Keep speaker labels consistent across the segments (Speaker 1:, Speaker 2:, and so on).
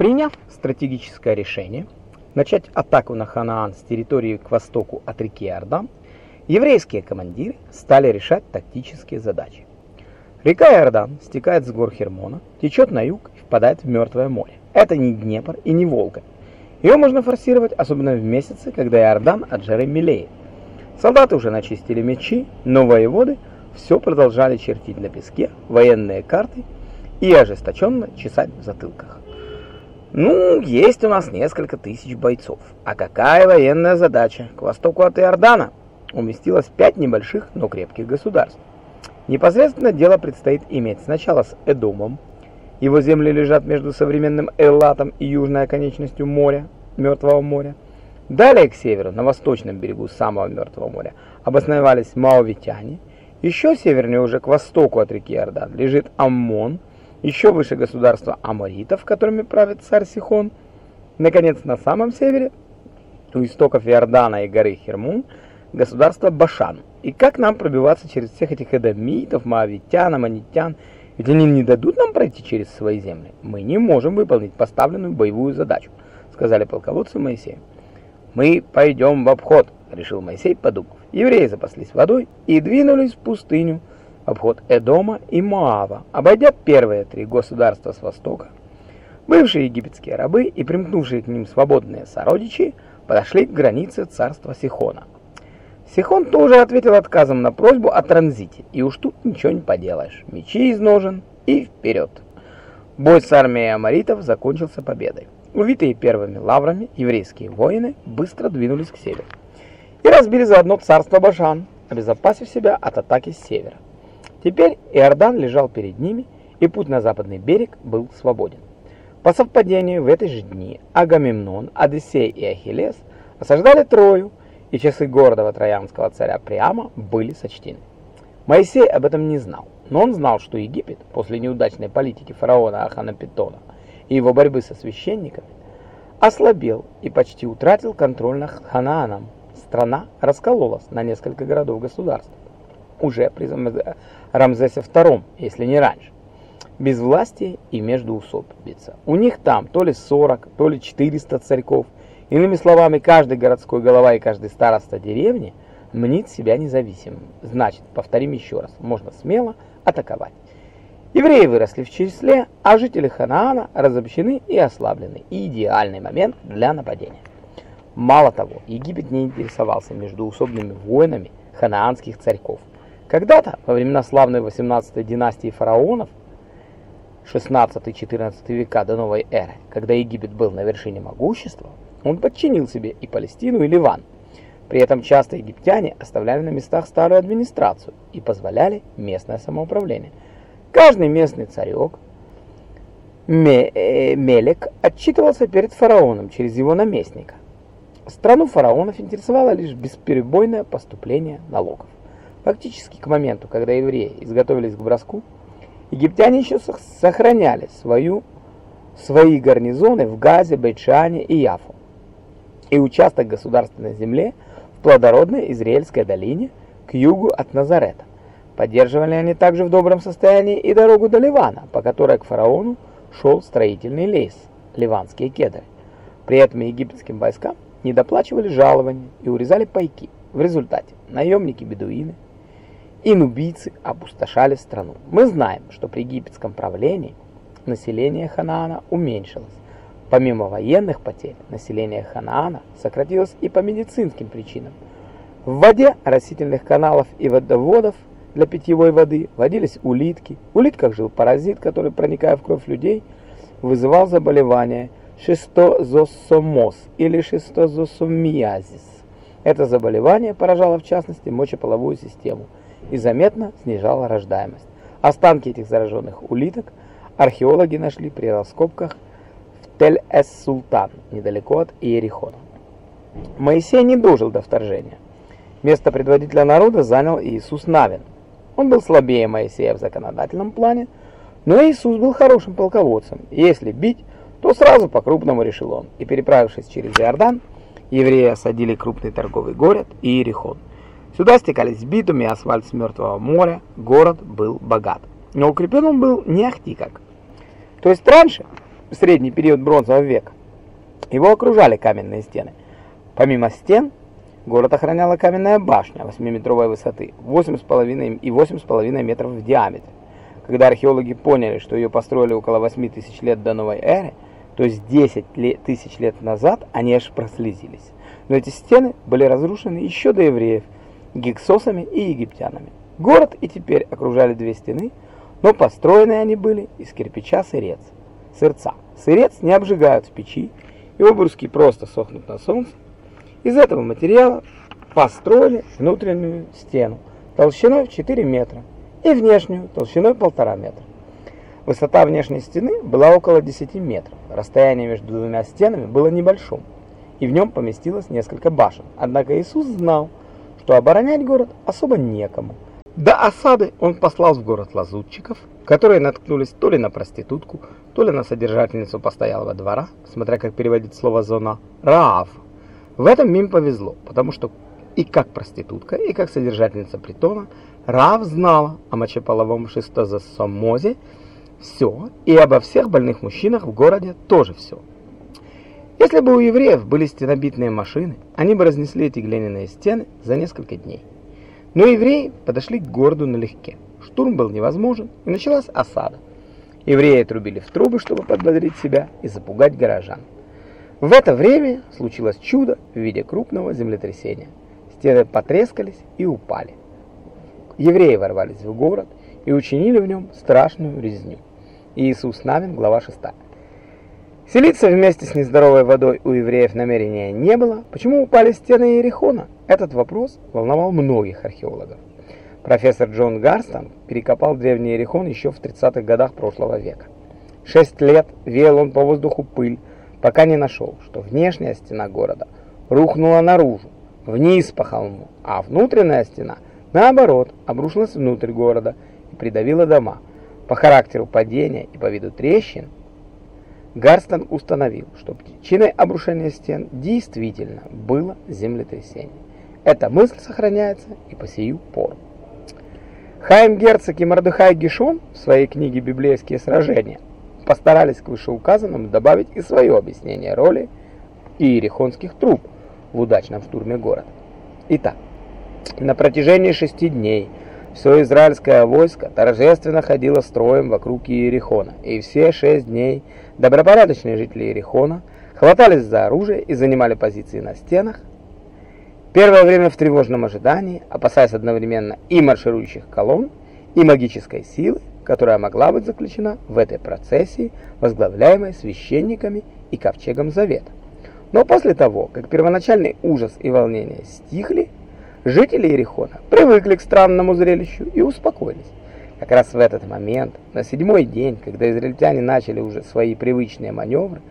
Speaker 1: Приняв стратегическое решение начать атаку на Ханаан с территории к востоку от реки Иордан, еврейские командиры стали решать тактические задачи. Река Иордан стекает с гор Хермона, течет на юг и впадает в Мертвое море. Это не Днепр и не Волга. Ее можно форсировать, особенно в месяцы, когда Иордан от жары мелеет. Солдаты уже начистили мечи, но воеводы все продолжали чертить на песке военные карты и ожесточенно чесать в затылках. Ну, есть у нас несколько тысяч бойцов. А какая военная задача? К востоку от Иордана уместилось пять небольших, но крепких государств. Непосредственно дело предстоит иметь сначала с Эдомом. Его земли лежат между современным Эллатом и южной оконечностью моря, Мертвого моря. Далее к северу, на восточном берегу самого Мертвого моря, обосновались маовитяне. Еще севернее, уже к востоку от реки Иордан, лежит Аммон, еще выше государство аморитов, которыми правит царь Сихон. Наконец, на самом севере, у истоков Иордана и горы Хермун, государство Башан. И как нам пробиваться через всех этих эдомитов, моавитян, амонитян? Ведь они не дадут нам пройти через свои земли. Мы не можем выполнить поставленную боевую задачу, сказали полководцы Моисея. Мы пойдем в обход, решил Моисей, подумав. Евреи запаслись водой и двинулись в пустыню, обход Эдома и Моава, обойдя первые три государства с востока. Бывшие египетские рабы и примкнувшие к ним свободные сородичи подошли к границе царства Сихона. Сихон тоже ответил отказом на просьбу о транзите, и уж тут ничего не поделаешь. Мечи из и вперед. Бой с армией амаритов закончился победой. Увитые первыми лаврами, еврейские воины быстро двинулись к северу и разбили заодно царство Башан, обезопасив себя от атаки с севера. Теперь Иордан лежал перед ними, и путь на западный берег был свободен. По совпадению, в эти же дни Агамемнон, Одиссей и Ахиллес осаждали Трою, и часы гордого троянского царя Приама были сочтены. Моисей об этом не знал, но он знал, что Египет после неудачной политики фараона Аханапетона и его борьбы со священниками ослабел и почти утратил контроль над Ханааном. Страна раскололась на несколько городов-государств уже при Рамзесе II, если не раньше. Без власти и междоусобица. У них там то ли 40, то ли 400 царьков. Иными словами, каждый городской голова и каждый староста деревни мнит себя независимым. Значит, повторим еще раз, можно смело атаковать. Евреи выросли в числе, а жители Ханаана разобщены и ослаблены. идеальный момент для нападения. Мало того, Египет не интересовался междуусобными войнами ханаанских царьков. Когда-то, во времена славной 18-й династии фараонов, 16-14 века до новой эры, когда Египет был на вершине могущества, он подчинил себе и Палестину, и Ливан. При этом часто египтяне оставляли на местах старую администрацию и позволяли местное самоуправление. Каждый местный царек, э, Мелек, отчитывался перед фараоном через его наместника. Страну фараонов интересовало лишь бесперебойное поступление налогов. Фактически к моменту, когда евреи изготовились к броску, египтяне еще сохраняли свою, свои гарнизоны в Газе, Бейчане и Яфу. И участок государственной земли в плодородной Израильской долине к югу от Назарета. Поддерживали они также в добром состоянии и дорогу до Ливана, по которой к фараону шел строительный лес, ливанские кедры. При этом египетским войскам не доплачивали жалования и урезали пайки. В результате наемники-бедуины и нубийцы опустошали страну. Мы знаем, что при египетском правлении население Ханаана уменьшилось. Помимо военных потерь, население Ханаана сократилось и по медицинским причинам. В воде растительных каналов и водоводов для питьевой воды водились улитки. В улитках жил паразит, который, проникая в кровь людей, вызывал заболевание шистозосомоз или шистозосомиазис. Это заболевание поражало в частности мочеполовую систему – и заметно снижала рождаемость. Останки этих зараженных улиток археологи нашли при раскопках в Тель-эс-Султан, недалеко от Иерихона. Моисей не дожил до вторжения. Место предводителя народа занял Иисус Навин. Он был слабее Моисея в законодательном плане, но Иисус был хорошим полководцем. Если бить, то сразу по-крупному решил он. И переправившись через Иордан, евреи осадили крупный торговый город Иерихон. Сюда стекались битум и асфальт с Мертвого моря, город был богат. Но укреплен он был не ахти как. То есть раньше средний период бронзового века. Его окружали каменные стены. Помимо стен, город охраняла каменная башня 8-метровой высоты 8,5 и 8,5 метров в диаметре. Когда археологи поняли, что ее построили около 8 тысяч лет до новой эры, то есть 10 тысяч лет назад, они аж прослезились. Но эти стены были разрушены еще до евреев, гиксосами и египтянами. Город и теперь окружали две стены, но построены они были из кирпича сырец, сырца. Сырец не обжигают в печи, и обруски просто сохнут на солнце. Из этого материала построили внутреннюю стену толщиной в 4 метра и внешнюю толщиной 1,5 метра. Высота внешней стены была около 10 метров. Расстояние между двумя стенами было небольшим, и в нем поместилось несколько башен. Однако Иисус знал, что оборонять город особо некому. До осады он послал в город лазутчиков, которые наткнулись то ли на проститутку, то ли на содержательницу постоялого двора, смотря как переводить слово «зона», Раав. В этом им повезло, потому что и как проститутка, и как содержательница притона, Раав знала о мочеполовом шистозасомозе все, и обо всех больных мужчинах в городе тоже все. Если бы у евреев были стенобитные машины, они бы разнесли эти глиняные стены за несколько дней. Но евреи подошли к городу налегке. Штурм был невозможен, и началась осада. Евреи трубили в трубы, чтобы подбодрить себя и запугать горожан. В это время случилось чудо в виде крупного землетрясения. Стены потрескались и упали. Евреи ворвались в город и учинили в нем страшную резню. Иисус Навин, глава 6. Селиться вместе с нездоровой водой у евреев намерения не было. Почему упали стены Иерихона? Этот вопрос волновал многих археологов. Профессор Джон Гарстон перекопал древний Иерихон еще в 30-х годах прошлого века. Шесть лет веял он по воздуху пыль, пока не нашел, что внешняя стена города рухнула наружу, вниз по холму, а внутренняя стена, наоборот, обрушилась внутрь города и придавила дома. По характеру падения и по виду трещин Гарстон установил, что причиной обрушения стен действительно было землетрясение. Эта мысль сохраняется и по сию пору. Хайм Герцог и Мордыхай Гишон в своей книге «Библейские сражения» постарались к вышеуказанному добавить и свое объяснение роли иерихонских труб в удачном штурме города. Итак, на протяжении шести дней – все израильское войско торжественно ходило строем вокруг Иерихона, и все шесть дней добропорядочные жители Иерихона хватались за оружие и занимали позиции на стенах. Первое время в тревожном ожидании, опасаясь одновременно и марширующих колонн, и магической силы, которая могла быть заключена в этой процессии, возглавляемой священниками и ковчегом Завета. Но после того, как первоначальный ужас и волнение стихли, Жители Иерихона привыкли к странному зрелищу и успокоились. Как раз в этот момент, на седьмой день, когда израильтяне начали уже свои привычные маневры,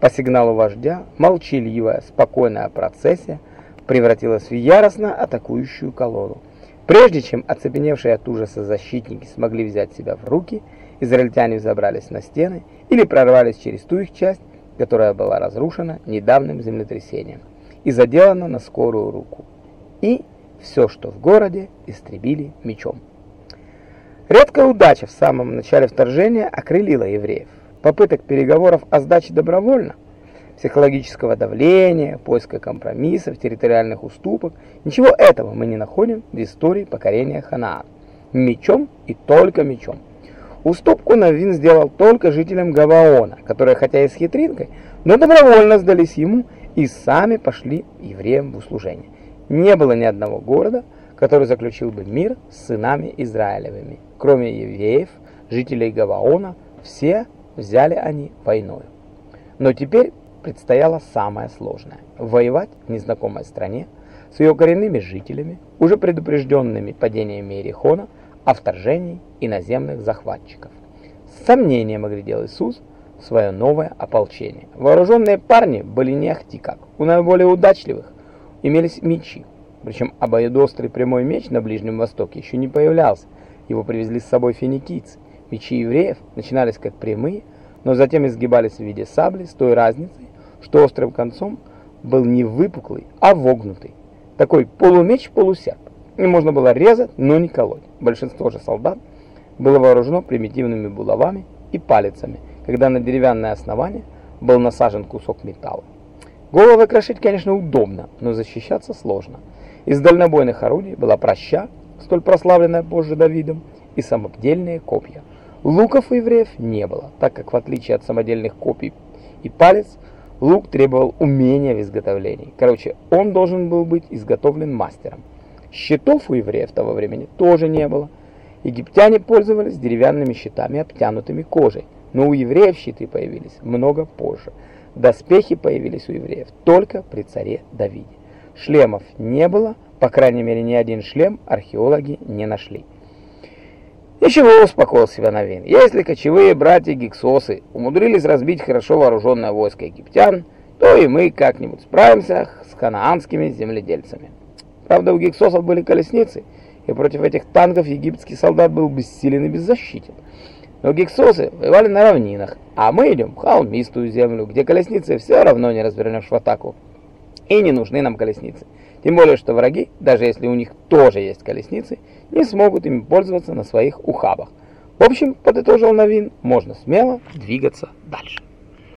Speaker 1: по сигналу вождя молчаливая, спокойная процессия превратилась в яростно атакующую колонну. Прежде чем оцепеневшие от ужаса защитники смогли взять себя в руки, израильтяне взобрались на стены или прорвались через ту их часть, которая была разрушена недавним землетрясением и заделана на скорую руку и все, что в городе, истребили мечом. Редкая удача в самом начале вторжения окрылила евреев. Попыток переговоров о сдаче добровольно, психологического давления, поиска компромиссов, территориальных уступок, ничего этого мы не находим в истории покорения Ханаана. Мечом и только мечом. Уступку Навин сделал только жителям Гаваона, которые хотя и с хитринкой, но добровольно сдались ему и сами пошли евреям в услужение не было ни одного города, который заключил бы мир с сынами Израилевыми. Кроме евреев, жителей Гаваона, все взяли они войною. Но теперь предстояло самое сложное – воевать в незнакомой стране с ее коренными жителями, уже предупрежденными падениями Иерихона о вторжении иноземных захватчиков. С сомнением оглядел Иисус свое новое ополчение. Вооруженные парни были не ахти как, у наиболее удачливых имелись мечи. Причем обоюдоострый прямой меч на Ближнем Востоке еще не появлялся. Его привезли с собой финикийцы. Мечи евреев начинались как прямые, но затем изгибались в виде сабли с той разницей, что острым концом был не выпуклый, а вогнутый. Такой полумеч-полусерп. И можно было резать, но не колоть. Большинство же солдат было вооружено примитивными булавами и палицами, когда на деревянное основание был насажен кусок металла. Головы крошить, конечно, удобно, но защищаться сложно. Из дальнобойных орудий была проща, столь прославленная позже Давидом, и самодельные копья. Луков у евреев не было, так как в отличие от самодельных копий и палец, лук требовал умения в изготовлении. Короче, он должен был быть изготовлен мастером. Щитов у евреев того времени тоже не было. Египтяне пользовались деревянными щитами, обтянутыми кожей, но у евреев щиты появились много позже. Доспехи появились у евреев только при царе Давиде. Шлемов не было, по крайней мере ни один шлем археологи не нашли. Ничего, успокоил себя Новин. Если кочевые братья-гиксосы умудрились разбить хорошо вооруженное войско египтян, то и мы как-нибудь справимся с ханаанскими земледельцами. Правда, у гиксосов были колесницы, и против этих танков египетский солдат был бессилен и беззащитен. Но гиксосы воевали на равнинах, а мы идем в холмистую землю, где колесницы все равно не развернешь в атаку. И не нужны нам колесницы. Тем более, что враги, даже если у них тоже есть колесницы, не смогут ими пользоваться на своих ухабах. В общем, подытожил Новин, можно смело двигаться дальше.